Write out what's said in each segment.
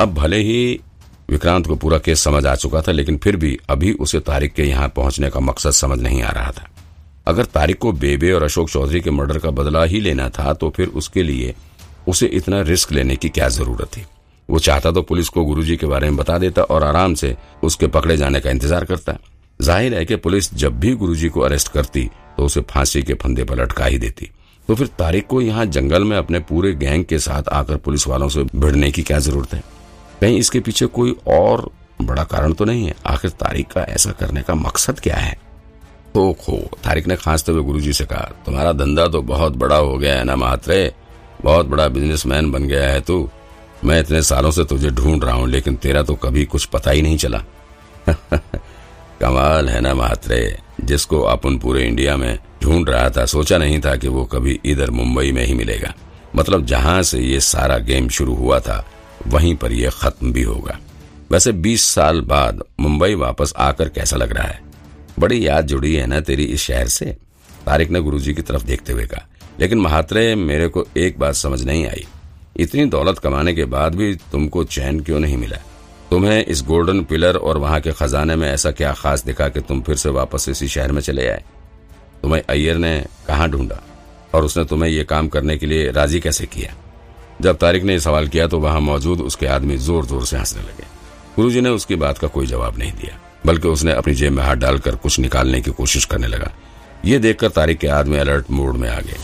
अब भले ही विक्रांत को पूरा केस समझ आ चुका था, लेकिन फिर भी अभी उसे तारिक के यहाँ पहुँचने का मकसद समझ नहीं आ रहा था। अगर तारिक को बेबे और अशोक चौधरी के मर्डर का बदला ही लेना था तो फिर उसके लिए उसे इतना रिस्क लेने की क्या ज़रूरत थी? वो चाहता तो पुलिस को गुरुजी के बारे में बता देता और आराम से उसके पकड़े जाने का इंतज़ार करता। ज़ाहिर है कि पुलिस जब भी गुरुजी को अरेस्ट करती तो उसे फांसी के फंदे पर लटका ही देती। तो फिर तारिक को यहाँ जंगल में अपने पूरे गैंग के साथ आकर पुलिस वालों से भिड़ने की क्या ज़रूरत है? कहीं इसके पीछे कोई और बड़ा कारण तो नहीं है? आखिर तारिक का ऐसा करने का मकसद क्या है? तो खो तारिक ने खांसते हुए गुरुजी से कहा, तुम्हारा धंधा तो बहुत बड़ा हो गया है ना, मात्रे? बहुत बड़ा बिजनेसमैन बन गया है तू। मैं इतने सालों से तुझे ढूंढ रहा हूँ, लेकिन तेरा तो कभी कुछ पता ही नहीं चला। कमाल है ना, मात्रे। जिसको अपन पूरे इंडिया में ढूंढ रहा था, सोचा नहीं था कि वो कभी इधर मुंबई में ही मिलेगा। मतलब जहाँ से ये सारा गेम शुरू हुआ था वहीं पर यह खत्म भी होगा। वैसे 20 साल बाद मुंबई वापस आकर कैसा लग रहा है? बड़ी याद जुड़ी है ना तेरी इस शहर से? तारिक ने गुरुजी की तरफ़ देखते हुए कहा। लेकिन महात्रे, मेरे को एक बात समझ नहीं आई। इतनी दौलत कमाने के बाद भी तुमको चैन क्यों नहीं मिला? तुम्हें इस गोल्डन पिलर और वहाँ के खजाने में ऐसा क्या खास दिखा कि तुम फिर से वापस इसी शहर में चले आए? तुम्हें अय्यर ने कहा ढूंढा? और उसने तुम्हें ये काम करने के लिए राज़ी कैसे किया? जब तारिक ने सवाल किया तो वहाँ मौजूद उसके आदमी ज़ोर ज़ोर से हंसने लगे। गुरुजी ने उसकी बात का कोई जवाब नहीं दिया, बल्कि उसने अपनी जेब में हाथ डालकर कुछ निकालने की कोशिश करने लगा। ये देखकर तारिक के आदमी अलर्ट मोड में आ गए।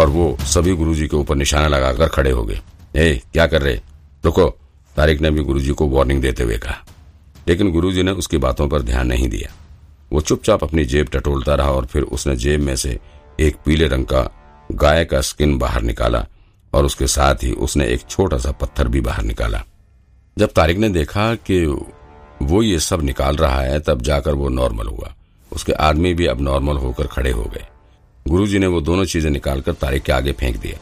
और वो सभी गुरुजी के ऊपर निशाना लगाकर खड़े हो गए। क्या कर रहे? रुको। तारिक ने भी गुरुजी को वार्निंग देते हुए कहा। लेकिन गुरुजी ने उसकी बातों पर ध्यान नहीं दिया। वो चुपचाप अपनी जेब टटोलता रहा और फिर उसने जेब में से एक पीले रंग का गाय का स्किन बाहर निकाला और उसके साथ ही उसने एक छोटा सा पत्थर भी बाहर निकाला। जब तारिक ने देखा कि वो ये सब निकाल रहा है, तब जाकर वो नॉर्मल हुआ। उसके आदमी भी अब नॉर्मल होकर खड़े हो गए। गुरुजी ने वो दोनों चीज़ें निकालकर तारिक के आगे फेंक दिया।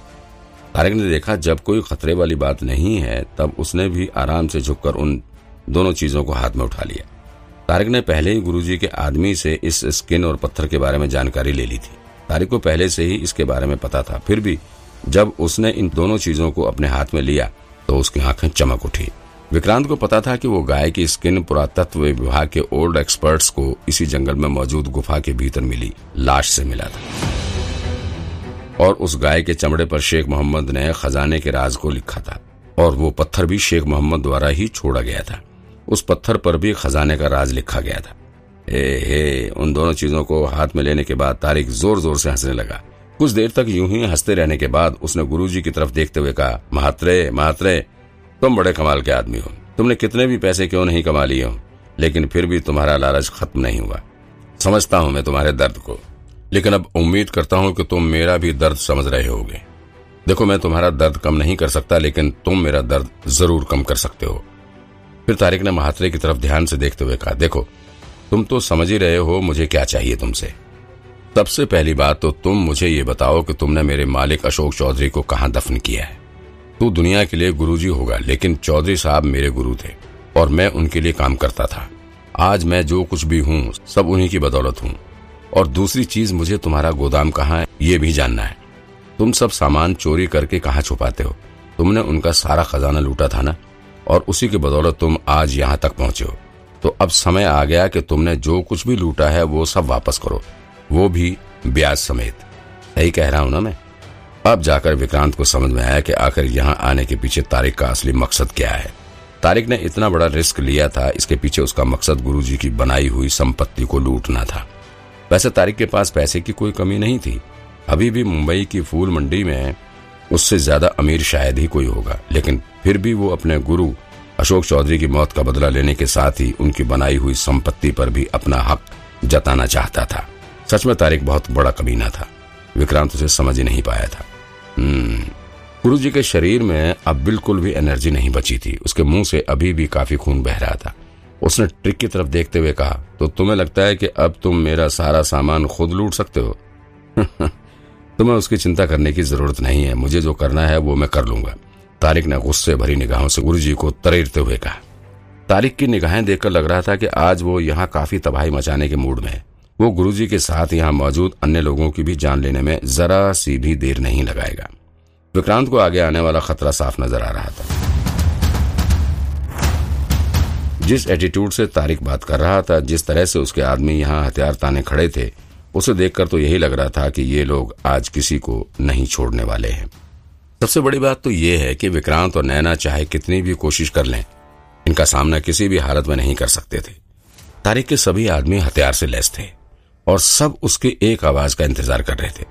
तारिक ने देखा, जब कोई खतरे वाली बात नहीं है, तब उसने भी आराम से झुककर उन दोनों चीज़ों को हाथ में उठा लिया। तारिक ने पहले ही गुरुजी के आदमी से इस स्किन और पत्थर के बारे में जानकारी ले ली थी। तारिक को पहले से ही इसके बारे में पता था। फिर भी जब उसने इन दोनों चीज़ों को अपने हाथ में लिया तो उसकी आँखें चमक उठी। विक्रांत को पता था कि वो गाय की स्किन पुरातत्व विभाग के ओल्ड एक्सपर्ट्स को इसी जंगल में मौजूद गुफा के भीतर मिली लाश से मिला था। और उस गाय के चमड़े पर शेख मोहम्मद ने खजाने के राज को लिखा था, और वो पत्थर भी शेख मोहम्मद द्वारा ही छोड़ा गया था। उस पत्थर पर भी खजाने का राज लिखा गया था। ए, हे, उन दोनों चीज़ों को हाथ में लेने के बाद तारिक ज़ोर ज़ोर से हंसने लगा। कुछ देर तक यूँ ही हँसते रहने के बाद उसने गुरुजी की तरफ़ देखते हुए कहा महात्रे महात्रे तुम बड़े कमाल के आदमी हो। तुमने कितने भी पैसे क्यों नहीं कमा लिए हो, लेकिन फिर भी तुम्हारा लालच खत्म नहीं हुआ। समझता हूँ मैं तुम्हारे दर्द को, लेकिन अब उम्मीद करता हूँ कि तुम मेरा भी दर्द समझ रहे होगे। देखो, मैं तुम्हारा दर्द कम नहीं कर सकता, लेकिन तुम मेरा दर्द ज़रूर कम कर सकते हो। फिर तारिक ने महात्रे की तरफ़ ध्यान से देखते हुए कहा, देखो तुम तो समझ ही रहे हो मुझे क्या चाहिए तुमसे। सबसे पहली बात तो तुम मुझे ये बताओ कि तुमने मेरे मालिक अशोक चौधरी को कहाँ दफन किया है। तू दुनिया के लिए गुरुजी होगा, लेकिन चौधरी साहब मेरे गुरु थे, और मैं उनके लिए काम करता था। आज मैं जो कुछ भी हूँ, सब उन्हीं की बदौलत हूँ। और दूसरी चीज़ मुझे तुम्हारा गोदाम कहाँ है, ये भी जानना है। तुम सब सामान चोरी करके कहाँ छुपाते हो? तुमने उनका सारा खजाना लूटा था ना? और उसी की बदौलत तुम आज यहाँ तक पहुँचे हो। तो अब समय आ गया कि तुमने जो कुछ भी लूटा है, वो सब वापस करो। वो भी ब्याज समेत। सही कह रहा हूँ ना मैं? अब जाकर विक्रांत को समझ में आया कि आखिर यहाँ आने के पीछे तारिक का असली मकसद क्या है। तारिक ने इतना बड़ा रिस्क लिया था, इसके पीछे उसका मकसद गुरुजी की बनाई हुई संपत्ति को लूटना था। वैसे तारिक के पास पैसे की कोई कमी नहीं थी। अभी भी मुंबई की फूल मंडी में उससे ज़्यादा अमीर शायद ही कोई होगा, लेकिन फिर भी वो अपने गुरु अशोक चौधरी की मौत का बदला लेने के साथ ही उनकी बनाई हुई संपत्ति पर भी अपना हक जताना चाहता था। सच में तारिक बहुत बड़ा कमीना था। विक्रांत उसे समझ ही नहीं पाया था। गुरु जी के शरीर में अब बिल्कुल भी एनर्जी नहीं बची थी। उसके मुँह से अभी भी काफ़ी खून बह रहा था। उसने ट्रिक की तरफ़ देखते हुए कहा तो तुम्हें लगता है कि अब तुम मेरा सारा सामान खुद लूट सकते हो? तुम्हें उसकी चिंता करने की ज़रूरत नहीं है। मुझे जो करना है वो मैं कर लूँगा। तारिक ने गुस्से भरी निगाहों से गुरु जी को तरेरते हुए कहा। तारिक की निगाहें देखकर लग रहा था कि आज वो यहाँ काफ़ी तबाही मचाने के मूड में है। वो गुरुजी के साथ यहाँ मौजूद अन्य लोगों की भी जान लेने में जरा सी भी देर नहीं लगाएगा। विक्रांत को आगे आने वाला खतरा साफ़ नज़र आ रहा था। जिस एटीट्यूड से तारिक बात कर रहा था, जिस तरह से उसके आदमी यहाँ हथियार ताने खड़े थे, उसे देखकर तो यही लग रहा था कि ये लोग आज किसी को नहीं छोड़ने वाले हैं। सबसे बड़ी बात तो ये है कि विक्रांत और नैना चाहे कितनी भी कोशिश कर लें, इनका सामना किसी भी हालत में नहीं कर सकते थे। तारिक के सभी आदमी हथियार से लैस थे और सब उसके एक आवाज़ का इंतज़ार कर रहे थे।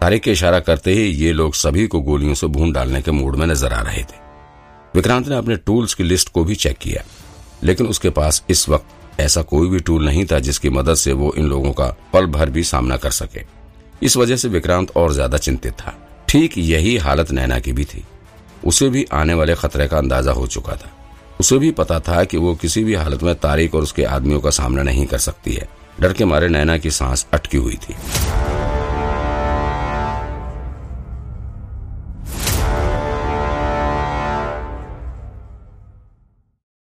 तारिक के इशारा करते ही ये लोग सभी को गोलियों से भून डालने के मूड में नज़र आ रहे थे। विक्रांत ने अपने टूल्स की लिस्ट को भी चेक किया, लेकिन उसके पास इस वक्त ऐसा कोई भी टूल नहीं था जिसकी मदद से वो इन लोगों का पल भर भी सामना कर सके। इस वजह से विक्रांत और ज़्यादा चिंतित था। ठीक यही हालत नैना की भी थी। उसे भी आने वाले खतरे का अंदाज़ा हो चुका था। उसे भी पता था कि वो किसी भी हालत में तारिक और उसके आदमियों का सामना नहीं कर सकती है। डर के मारे नैना की सांस अटकी हुई थी।